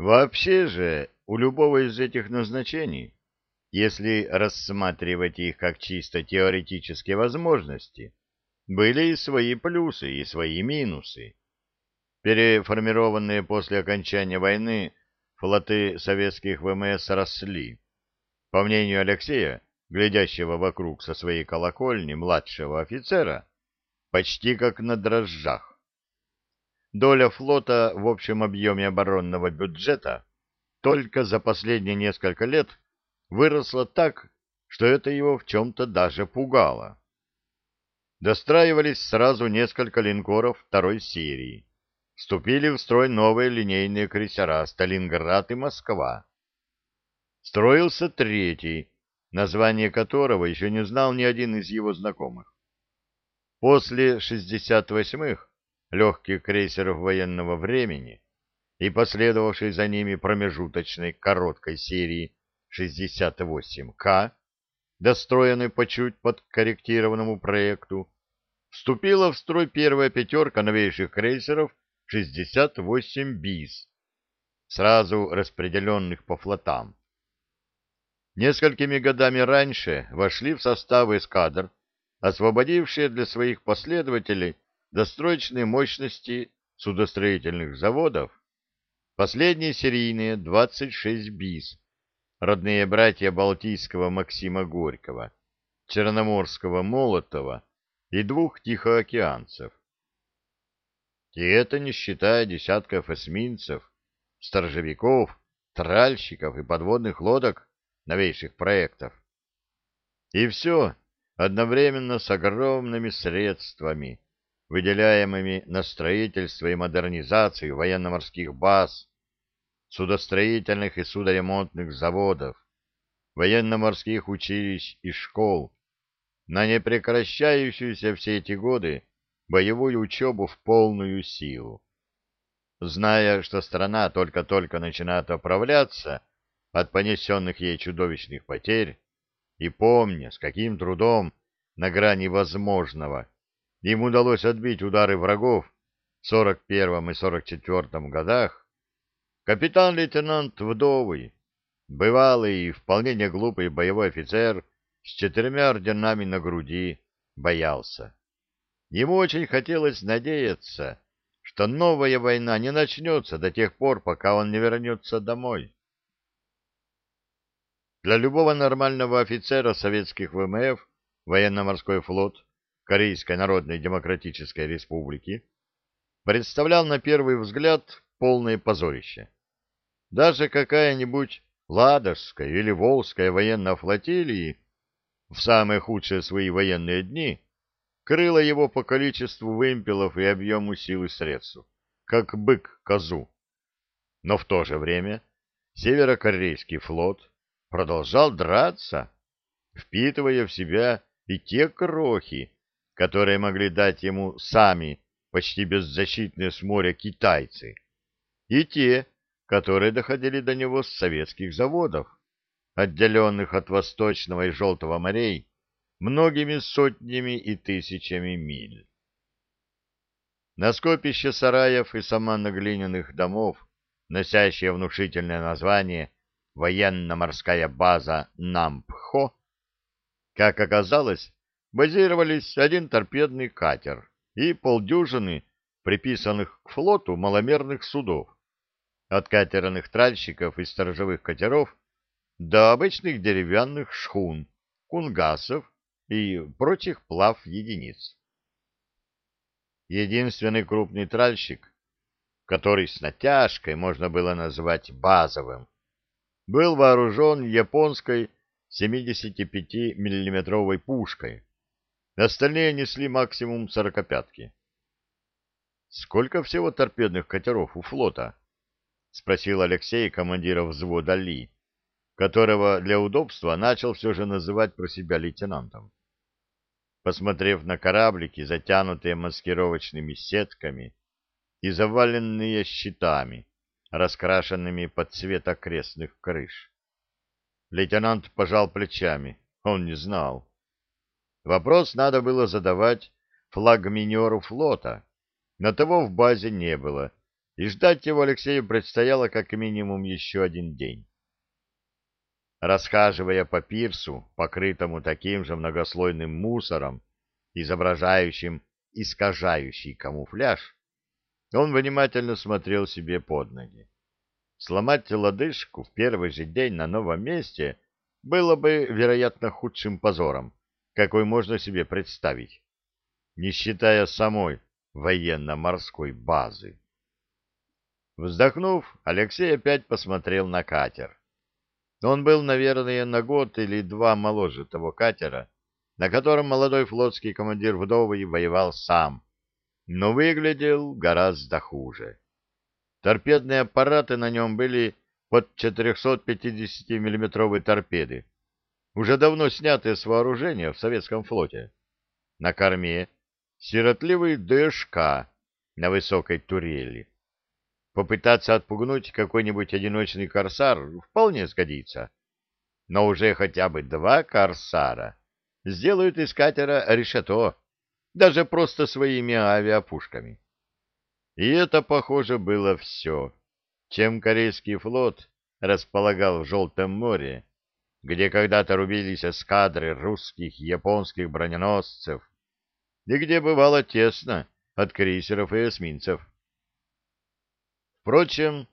Вообще же, у любого из этих назначений, если рассматривать их как чисто теоретические возможности, были и свои плюсы, и свои минусы. Переформированные после окончания войны флоты советских ВМС росли. По мнению Алексея, глядящего вокруг со своей колокольни младшего офицера, почти как на дрожжах. Доля флота в общем объеме оборонного бюджета только за последние несколько лет выросла так, что это его в чем-то даже пугало. Достраивались сразу несколько линкоров второй серии. Вступили в строй новые линейные крейсера «Сталинград» и «Москва». Строился третий, название которого еще не знал ни один из его знакомых. После 68-х легких крейсеров военного времени и последовавшей за ними промежуточной короткой серии 68К, достроенной по чуть подкорректированному проекту, вступила в строй первая пятерка новейших крейсеров 68 БИС, сразу распределенных по флотам. Несколькими годами раньше вошли в состав эскадр, освободившие для своих последователей достроечные мощности судостроительных заводов, последние серийные 26 БИС, родные братья Балтийского Максима Горького, Черноморского Молотова и двух тихоокеанцев. И это не считая десятков эсминцев, сторожевиков, тральщиков и подводных лодок новейших проектов. И все одновременно с огромными средствами, выделяемыми на строительство и модернизацию военно-морских баз, судостроительных и судоремонтных заводов, военно-морских училищ и школ, на непрекращающуюся все эти годы боевую учебу в полную силу. Зная, что страна только-только начинает оправляться от понесенных ей чудовищных потерь, и помня, с каким трудом на грани возможного им удалось отбить удары врагов в 41 и 44 годах, капитан-лейтенант Вдовый, бывалый и вполне неглупый боевой офицер с четырьмя орденами на груди, боялся. Ему очень хотелось надеяться, что новая война не начнется до тех пор, пока он не вернется домой. Для любого нормального офицера советских ВМФ военно-морской флот Корейской Народной Демократической Республики представлял на первый взгляд полное позорище. Даже какая-нибудь Ладожская или Волжская военная флотилии в самые худшие свои военные дни крыло его по количеству вымпелов и объему сил и средств, как бык козу. Но в то же время северокорейский флот продолжал драться, впитывая в себя и те крохи, которые могли дать ему сами почти беззащитные с моря китайцы, и те, которые доходили до него с советских заводов, отделенных от Восточного и Желтого морей многими сотнями и тысячами миль. На скопище сараев и саманоглиняных домов, носящее внушительное название «Военно-морская база Нампхо», как оказалось, базировались один торпедный катер и полдюжины приписанных к флоту маломерных судов, от катерных тральщиков и сторожевых катеров до обычных деревянных шхун, кунгасов и прочих плав единиц. Единственный крупный тральщик, который с натяжкой можно было назвать базовым, был вооружен японской 75-миллиметровой пушкой. Остальные несли максимум сорокопятки. «Сколько всего торпедных катеров у флота?» — спросил Алексей командира взвода Ли, которого для удобства начал все же называть про себя лейтенантом. Посмотрев на кораблики, затянутые маскировочными сетками и заваленные щитами, раскрашенными под цвет окрестных крыш. Лейтенант пожал плечами. Он не знал. Вопрос надо было задавать флагминеру флота, но того в базе не было, и ждать его Алексею предстояло как минимум еще один день. Расхаживая по пирсу, покрытому таким же многослойным мусором, изображающим искажающий камуфляж, он внимательно смотрел себе под ноги. Сломать лодыжку в первый же день на новом месте было бы, вероятно, худшим позором, какой можно себе представить, не считая самой военно-морской базы. Вздохнув, Алексей опять посмотрел на катер. Он был, наверное, на год или два моложе того катера, на котором молодой флотский командир Вдовый воевал сам, но выглядел гораздо хуже. Торпедные аппараты на нем были под 450 миллиметровые торпеды, уже давно снятые с вооружения в советском флоте. На корме сиротливый ДШК на высокой турели. Попытаться отпугнуть какой-нибудь одиночный корсар вполне сгодится. Но уже хотя бы два корсара сделают из катера решето, даже просто своими авиапушками. И это, похоже, было все, чем корейский флот располагал в Желтом море, где когда-то рубились эскадры русских и японских броненосцев, и где бывало тесно от крейсеров и эсминцев. Впрочем,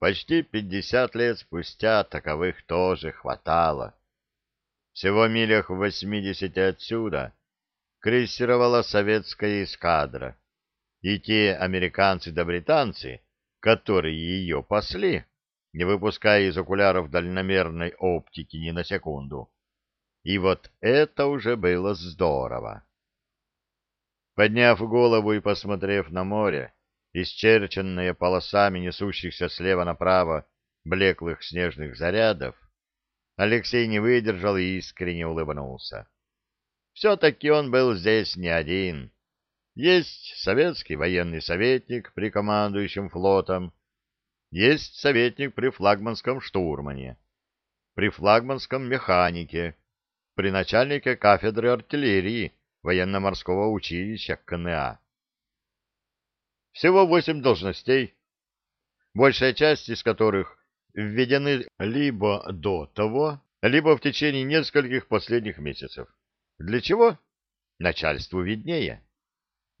почти пятьдесят лет спустя таковых тоже хватало. Всего милях в восьмидесяти отсюда крейсировала советская эскадра, и те американцы да британцы, которые ее пасли, не выпуская из окуляров дальномерной оптики ни на секунду. И вот это уже было здорово. Подняв голову и посмотрев на море, исчерченное полосами несущихся слева направо блеклых снежных зарядов, Алексей не выдержал и искренне улыбнулся. Все-таки он был здесь не один. Есть советский военный советник при командующем флотом, есть советник при флагманском штурмане, при флагманском механике, при начальнике кафедры артиллерии военно-морского училища КНА. Всего восемь должностей, большая часть из которых введены либо до того, либо в течение нескольких последних месяцев. Для чего? Начальству виднее.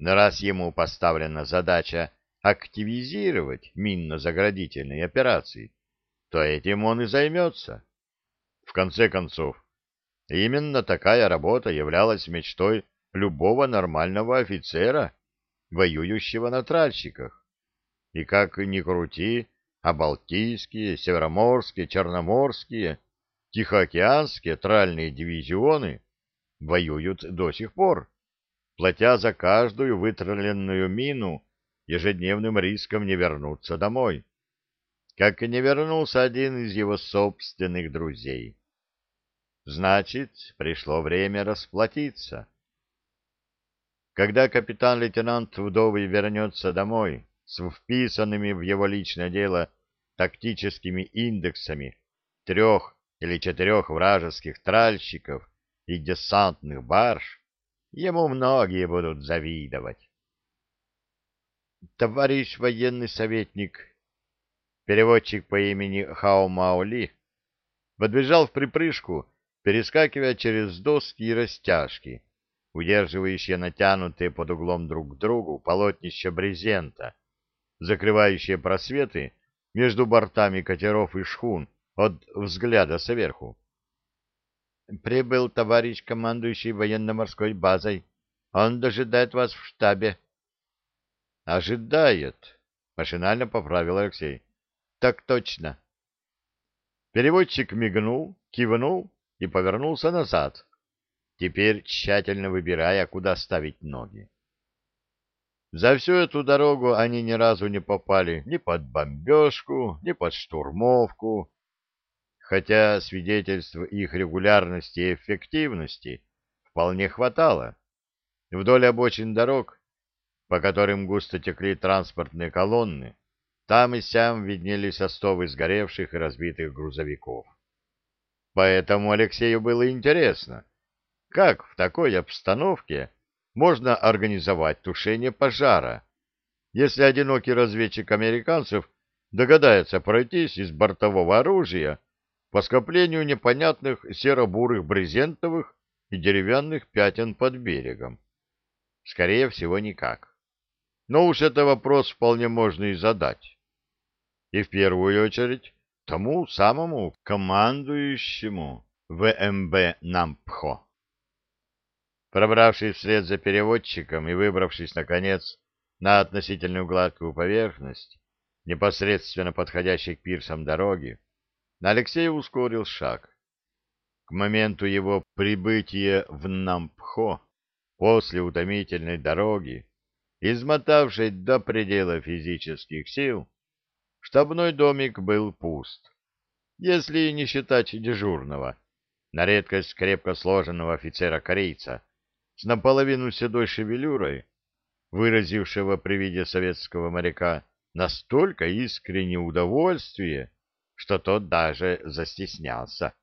Но раз ему поставлена задача активизировать минно-заградительные операции, то этим он и займется. В конце концов, именно такая работа являлась мечтой любого нормального офицера, воюющего на тральщиках. И как ни крути, а Балтийские, Североморские, Черноморские, Тихоокеанские тральные дивизионы воюют до сих пор, платя за каждую вытравленную мину ежедневным риском не вернуться домой, как и не вернулся один из его собственных друзей. Значит, пришло время расплатиться. Когда капитан-лейтенант Вдовый вернется домой с вписанными в его личное дело тактическими индексами трех или четырех вражеских тральщиков и десантных барж, ему многие будут завидовать. Товарищ военный советник, переводчик по имени Хао Маоли, подбежал в припрыжку, перескакивая через доски и растяжки, удерживающие натянутые под углом друг к другу полотнища брезента, закрывающие просветы между бортами катеров и шхун от взгляда сверху. «Прибыл товарищ командующий военно-морской базой. Он дожидает вас в штабе». «Ожидает», — машинально поправил Алексей. «Так точно». Переводчик мигнул, кивнул и повернулся назад, теперь тщательно выбирая, куда ставить ноги. За всю эту дорогу они ни разу не попали ни под бомбежку, ни под штурмовку, хотя свидетельств их регулярности и эффективности вполне хватало. Вдоль обочин дорог, по которым густо текли транспортные колонны, там и сям виднелись остовы сгоревших и разбитых грузовиков. Поэтому Алексею было интересно, как в такой обстановке можно организовать тушение пожара, если одинокий разведчик американцев догадается пройтись из бортового оружия по скоплению непонятных серо-бурых брезентовых и деревянных пятен под берегом. Скорее всего, никак. Но уж это вопрос вполне можно и задать. И в первую очередь тому самому командующему ВМБ Нампхо. Пробравшись вслед за переводчиком и выбравшись, наконец, на относительную гладкую поверхность, непосредственно подходящей к пирсам дороги, Алексей ускорил шаг. К моменту его прибытия в Нампхо после утомительной дороги, измотавшей до предела физических сил, штабной домик был пуст, если не считать дежурного, на редкость крепко сложенного офицера-корейца, с наполовину седой шевелюрой, выразившего при виде советского моряка настолько искреннее удовольствие, что тот даже застеснялся.